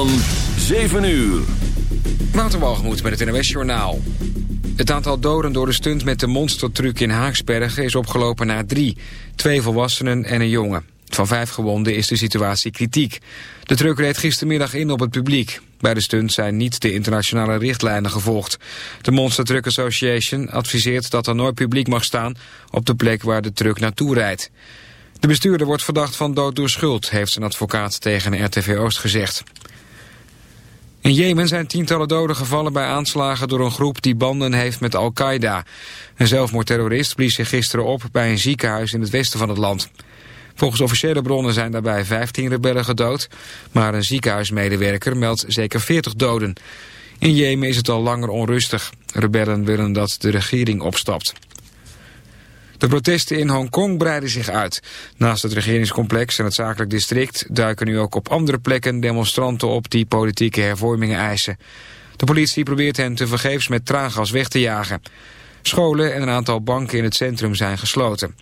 Van 7 uur. Waterwalgemoed met het NOS Journaal. Het aantal doden door de stunt met de monstertruc in Haaksbergen is opgelopen naar drie. Twee volwassenen en een jongen. Van vijf gewonden is de situatie kritiek. De truck reed gistermiddag in op het publiek. Bij de stunt zijn niet de internationale richtlijnen gevolgd. De Monster Truck Association adviseert dat er nooit publiek mag staan... op de plek waar de truck naartoe rijdt. De bestuurder wordt verdacht van dood door schuld... heeft zijn advocaat tegen RTV Oost gezegd. In Jemen zijn tientallen doden gevallen bij aanslagen door een groep die banden heeft met Al-Qaeda. Een zelfmoordterrorist blies zich gisteren op bij een ziekenhuis in het westen van het land. Volgens officiële bronnen zijn daarbij 15 rebellen gedood, maar een ziekenhuismedewerker meldt zeker 40 doden. In Jemen is het al langer onrustig. Rebellen willen dat de regering opstapt. De protesten in Hongkong breiden zich uit. Naast het regeringscomplex en het zakelijk district duiken nu ook op andere plekken demonstranten op die politieke hervormingen eisen. De politie probeert hen te vergeefs met traangas weg te jagen. Scholen en een aantal banken in het centrum zijn gesloten.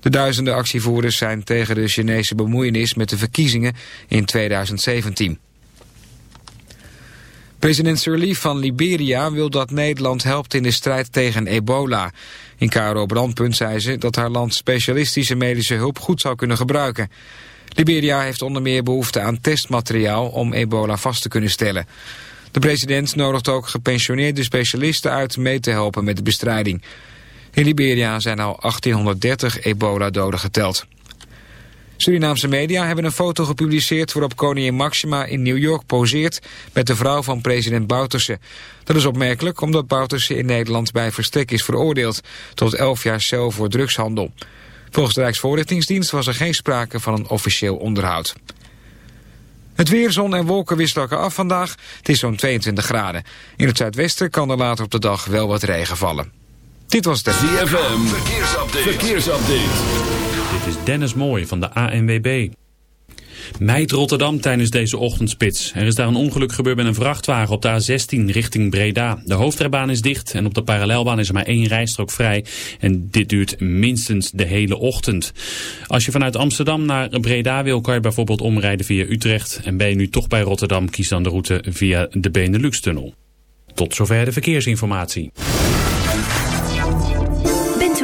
De duizenden actievoerders zijn tegen de Chinese bemoeienis met de verkiezingen in 2017. President Sirleaf van Liberia wil dat Nederland helpt in de strijd tegen ebola. In KRO Brandpunt zei ze dat haar land specialistische medische hulp goed zou kunnen gebruiken. Liberia heeft onder meer behoefte aan testmateriaal om ebola vast te kunnen stellen. De president nodigt ook gepensioneerde specialisten uit mee te helpen met de bestrijding. In Liberia zijn al 1830 ebola-doden geteld. Surinaamse media hebben een foto gepubliceerd waarop koningin Maxima in New York poseert met de vrouw van president Bouterse. Dat is opmerkelijk omdat Bouterse in Nederland bij verstek is veroordeeld tot 11 jaar cel voor drugshandel. Volgens de Rijksvoorlichtingsdienst was er geen sprake van een officieel onderhoud. Het weer, zon en wolken wisselen af vandaag. Het is zo'n 22 graden. In het zuidwesten kan er later op de dag wel wat regen vallen. Dit was de ZFM. Verkeersupdate. Verkeersupdate. Dit is Dennis Mooij van de ANWB. Meid Rotterdam tijdens deze ochtendspits. Er is daar een ongeluk gebeurd met een vrachtwagen op de A16 richting Breda. De hoofdrijbaan is dicht en op de parallelbaan is er maar één rijstrook vrij. En dit duurt minstens de hele ochtend. Als je vanuit Amsterdam naar Breda wil, kan je bijvoorbeeld omrijden via Utrecht. En ben je nu toch bij Rotterdam, kies dan de route via de Benelux-tunnel. Tot zover de verkeersinformatie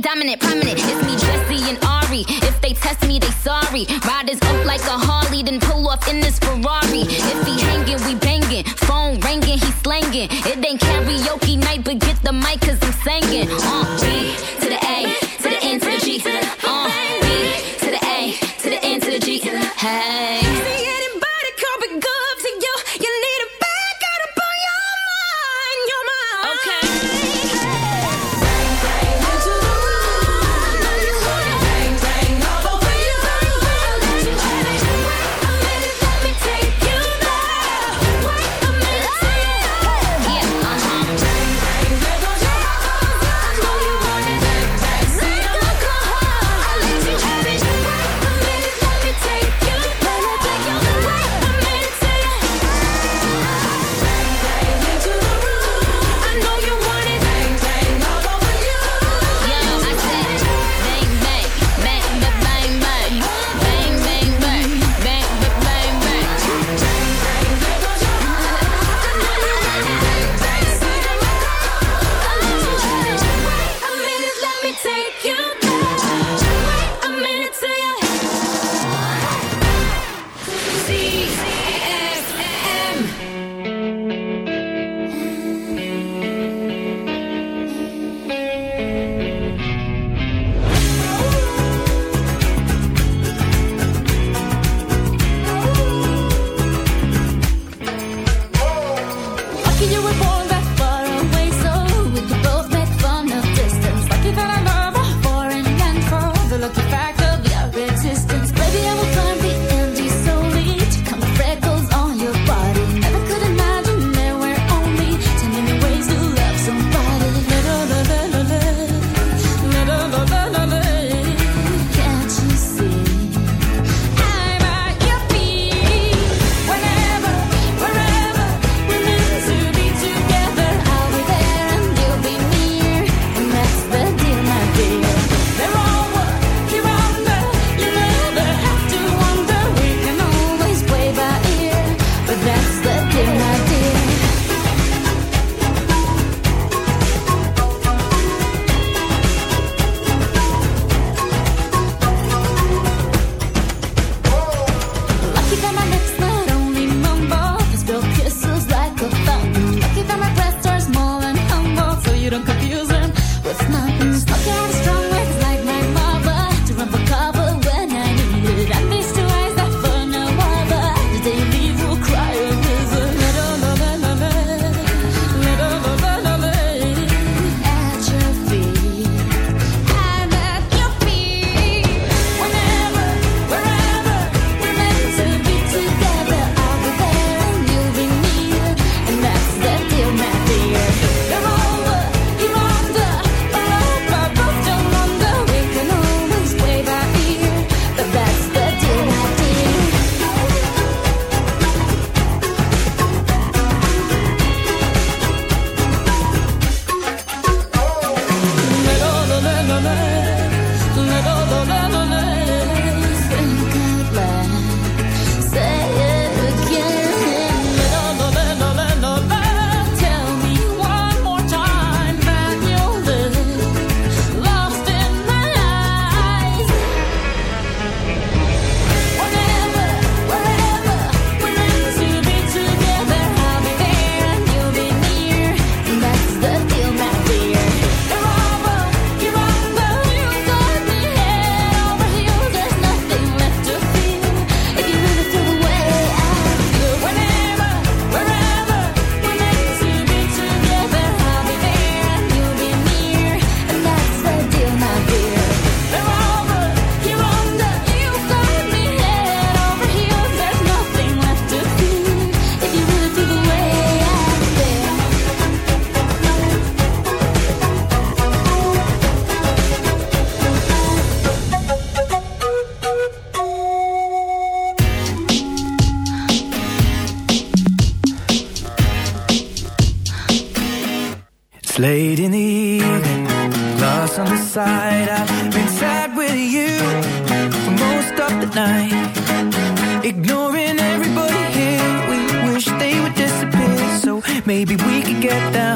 dominant. Late in the evening, glass on the side. I've been sad with you for most of the night. Ignoring everybody here, we wish they would disappear. So maybe we could get down.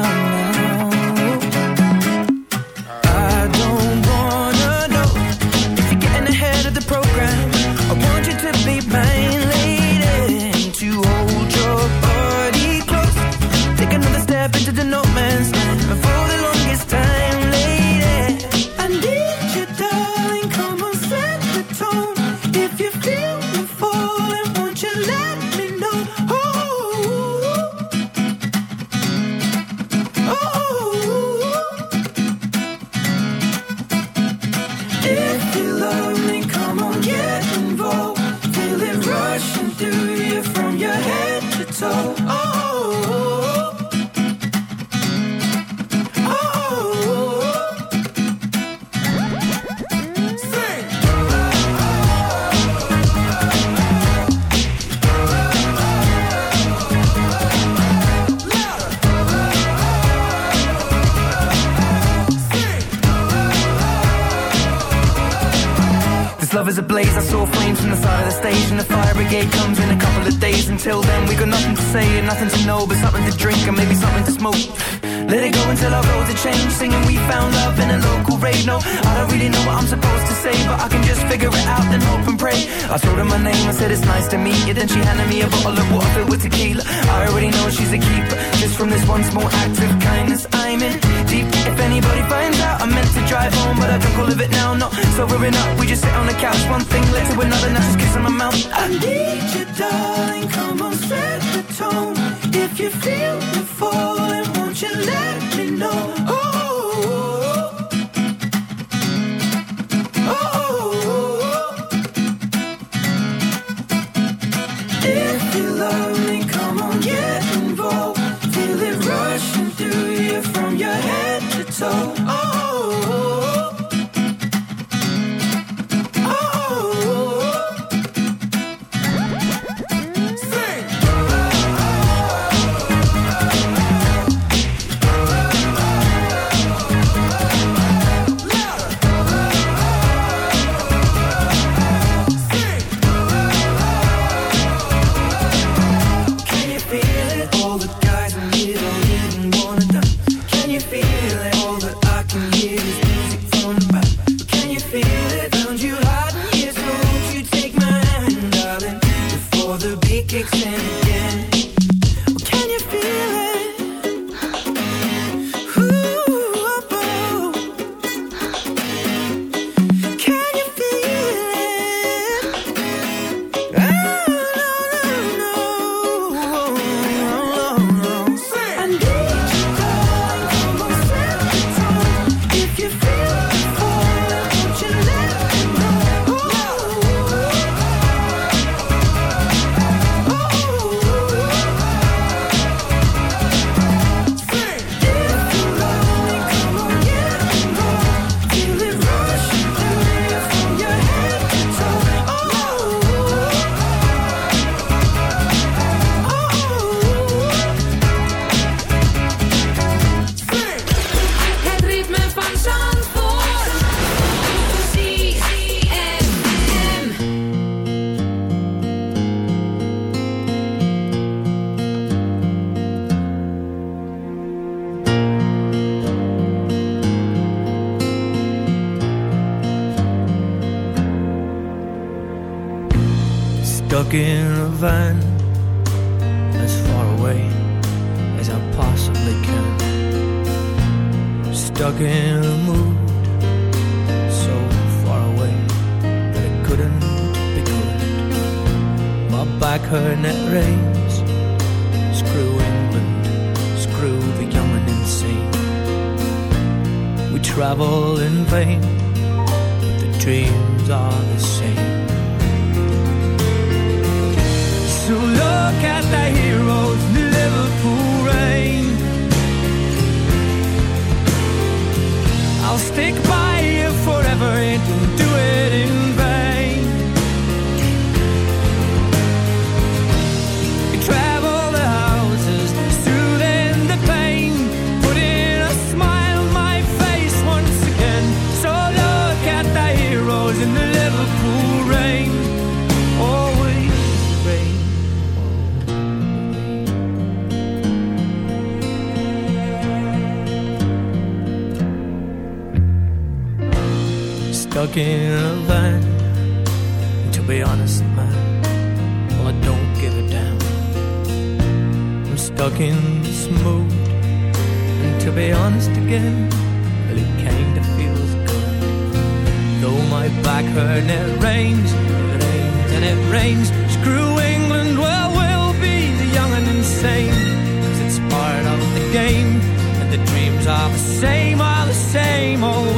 kindness, once more acts of kindness. I'm in deep. If anybody finds out, I'm meant to drive home, but I don't go live it now. No, so we're in. We just sit on the couch, one thing led to another. Now just kiss on my mouth. I need you, darling. Come on, set the tone. If you feel the falling, won't you let me know? to be honest again, well, it kinda feels good. Though my back hurt and it rains, it rains and it rains. Screw England, well, we'll be the young and insane. Cause it's part of the game, and the dreams are the same, are the same old.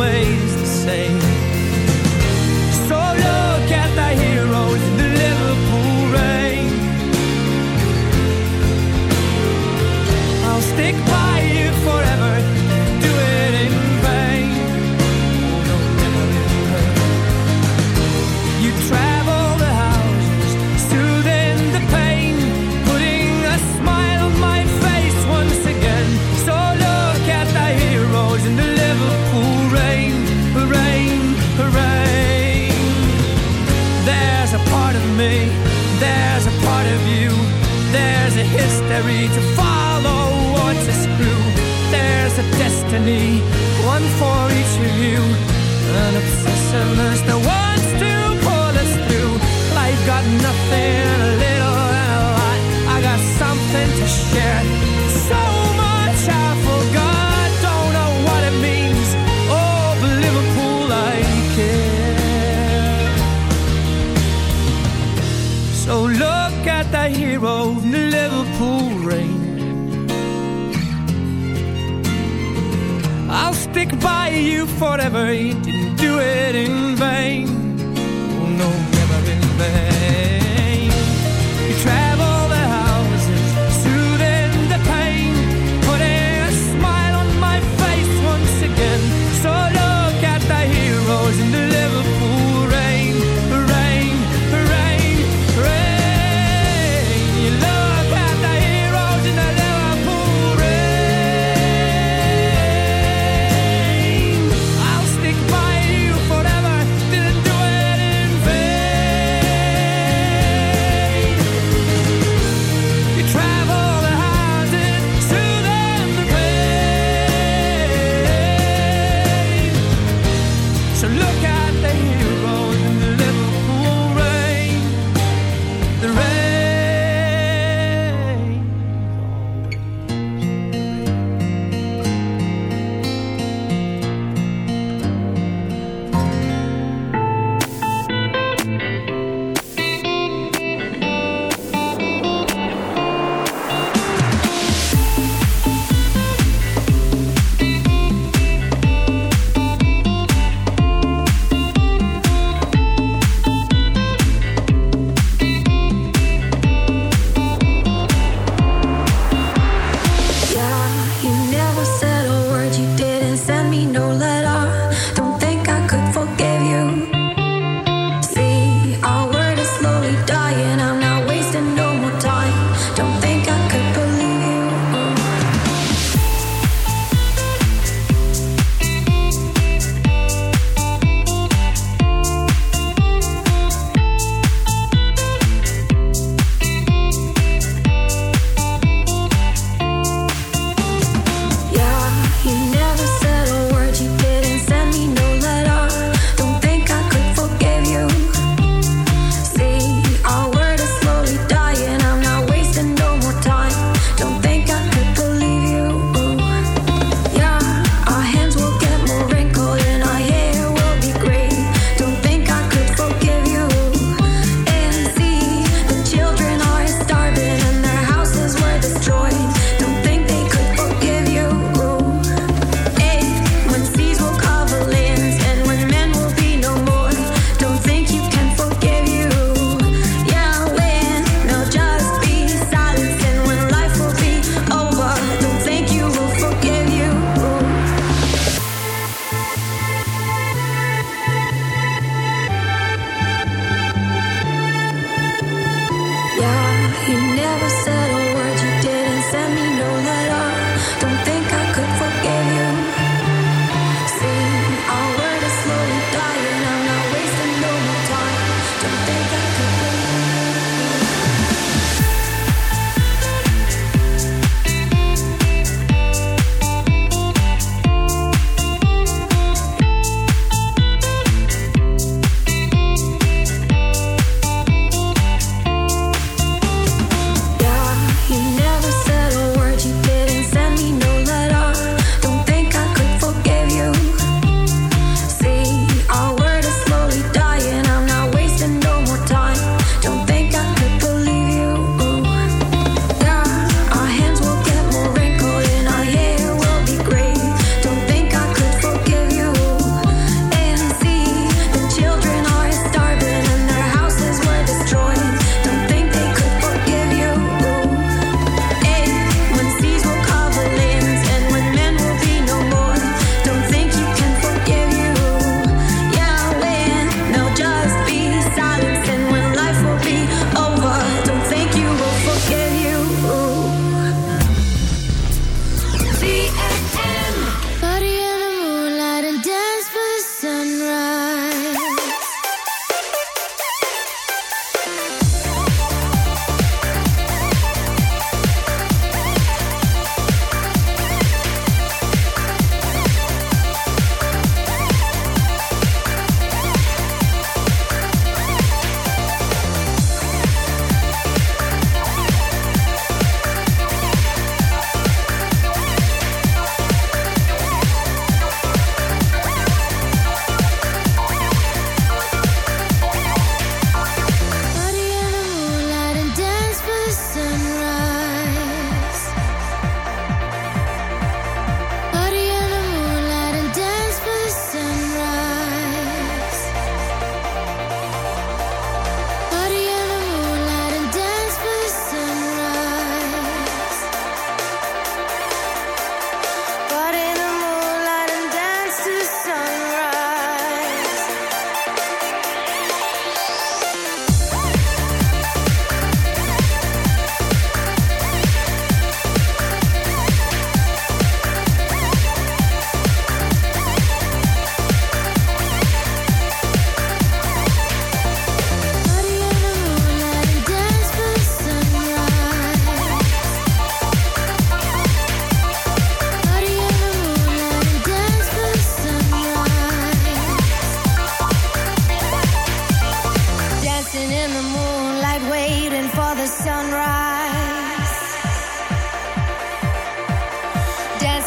many, one for each of you. An obsession is the one. forever. He didn't do it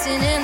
dancing in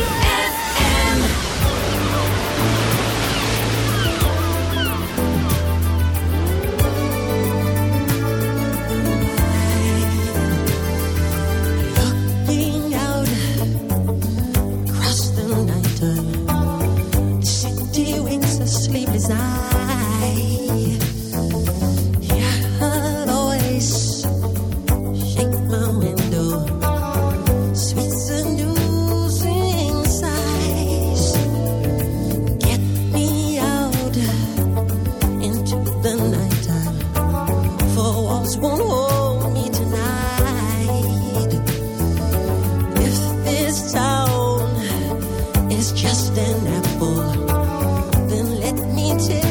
just an apple, then let me tell.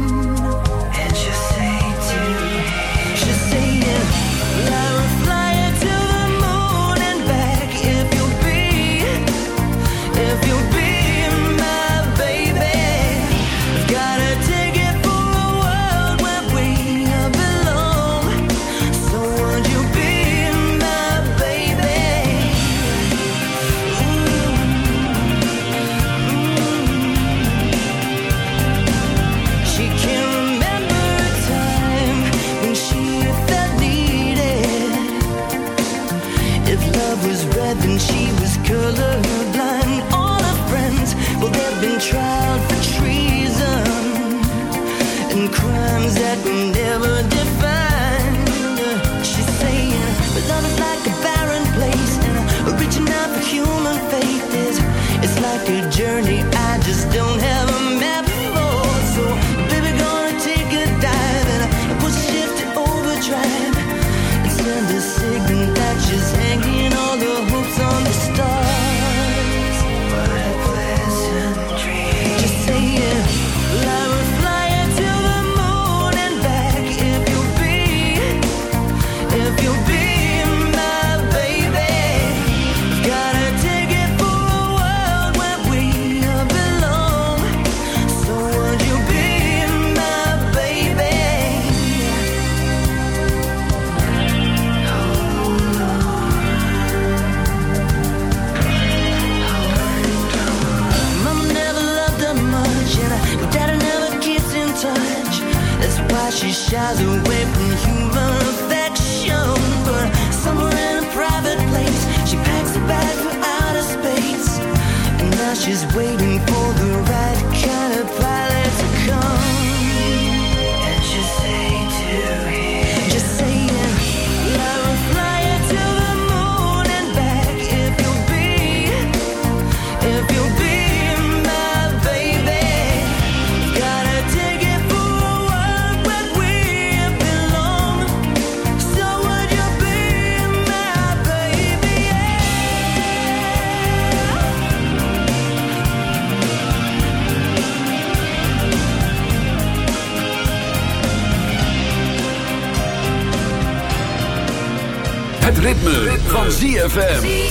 ZFM.